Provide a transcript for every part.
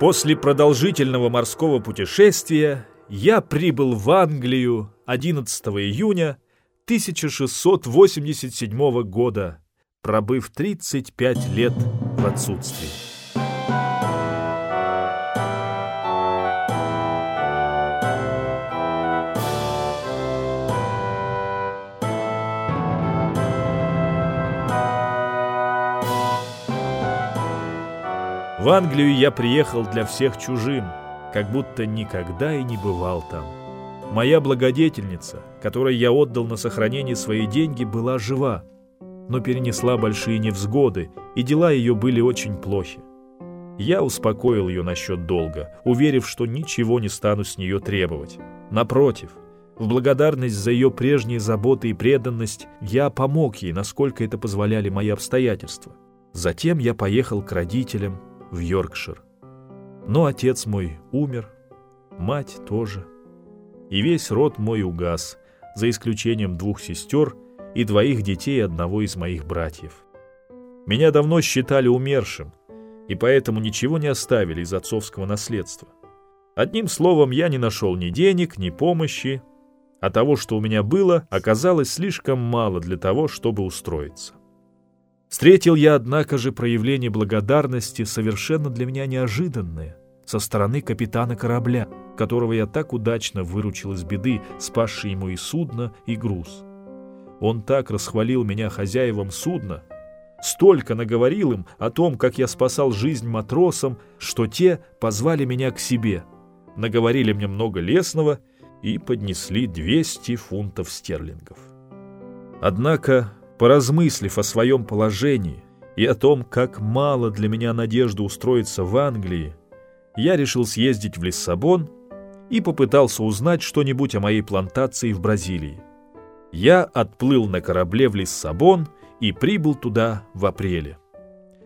После продолжительного морского путешествия я прибыл в Англию 11 июня 1687 года, пробыв 35 лет в отсутствии. В Англию я приехал для всех чужим, как будто никогда и не бывал там. Моя благодетельница, которой я отдал на сохранение свои деньги, была жива, но перенесла большие невзгоды, и дела ее были очень плохи. Я успокоил ее насчет долга, уверив, что ничего не стану с нее требовать. Напротив, в благодарность за ее прежние заботы и преданность я помог ей, насколько это позволяли мои обстоятельства. Затем я поехал к родителям, в Йоркшир. Но отец мой умер, мать тоже. И весь род мой угас, за исключением двух сестер и двоих детей одного из моих братьев. Меня давно считали умершим, и поэтому ничего не оставили из отцовского наследства. Одним словом, я не нашел ни денег, ни помощи, а того, что у меня было, оказалось слишком мало для того, чтобы устроиться. Встретил я, однако же, проявление благодарности, совершенно для меня неожиданное, со стороны капитана корабля, которого я так удачно выручил из беды, спасший ему и судно, и груз. Он так расхвалил меня хозяевам судна, столько наговорил им о том, как я спасал жизнь матросам, что те позвали меня к себе, наговорили мне много лесного и поднесли 200 фунтов стерлингов. Однако Поразмыслив о своем положении и о том, как мало для меня надежды устроиться в Англии, я решил съездить в Лиссабон и попытался узнать что-нибудь о моей плантации в Бразилии. Я отплыл на корабле в Лиссабон и прибыл туда в апреле.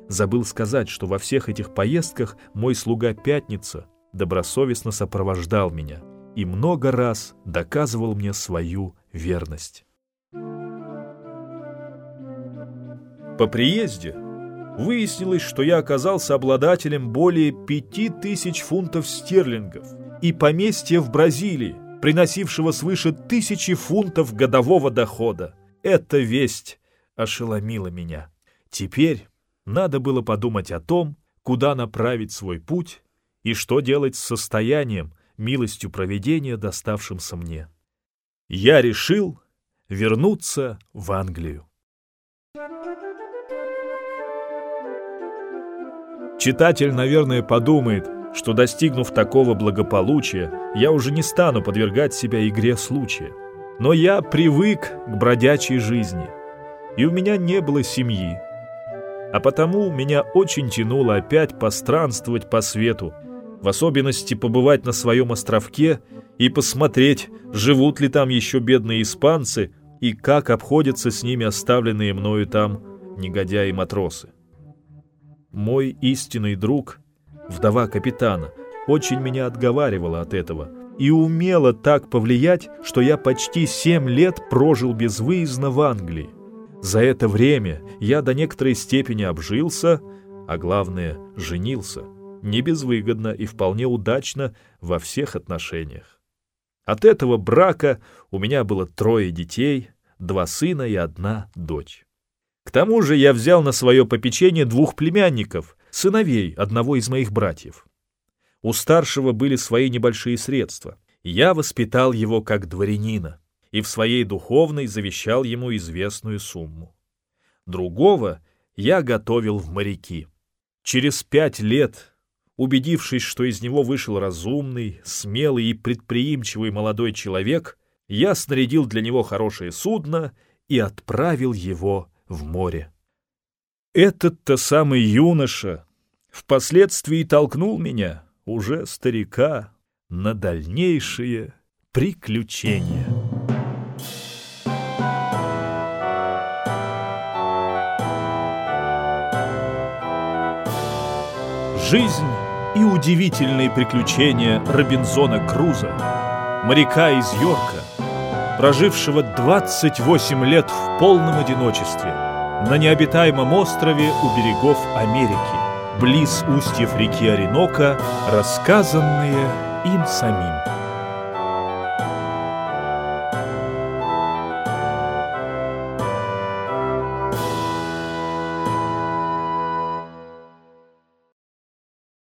Забыл сказать, что во всех этих поездках мой слуга Пятница добросовестно сопровождал меня и много раз доказывал мне свою верность. По приезде выяснилось, что я оказался обладателем более пяти тысяч фунтов стерлингов и поместья в Бразилии, приносившего свыше тысячи фунтов годового дохода. Эта весть ошеломила меня. Теперь надо было подумать о том, куда направить свой путь и что делать с состоянием, милостью проведения, доставшимся мне. Я решил вернуться в Англию. Читатель, наверное, подумает, что достигнув такого благополучия, я уже не стану подвергать себя игре случая. Но я привык к бродячей жизни, и у меня не было семьи. А потому меня очень тянуло опять постранствовать по свету, в особенности побывать на своем островке и посмотреть, живут ли там еще бедные испанцы и как обходятся с ними оставленные мною там негодяи-матросы. Мой истинный друг, вдова капитана, очень меня отговаривала от этого и умела так повлиять, что я почти семь лет прожил безвыездно в Англии. За это время я до некоторой степени обжился, а главное, женился. Не безвыгодно и вполне удачно во всех отношениях. От этого брака у меня было трое детей, два сына и одна дочь. К тому же я взял на свое попечение двух племянников, сыновей одного из моих братьев. У старшего были свои небольшие средства. Я воспитал его как дворянина и в своей духовной завещал ему известную сумму. Другого я готовил в моряки. Через пять лет, убедившись, что из него вышел разумный, смелый и предприимчивый молодой человек, я снарядил для него хорошее судно и отправил его в море. Этот-то самый юноша впоследствии толкнул меня, уже старика, на дальнейшие приключения. Жизнь и удивительные приключения Робинзона Круза, моряка из Йорка, прожившего 28 лет в полном одиночестве на необитаемом острове у берегов Америки, близ устьев реки Оренока, рассказанные им самим.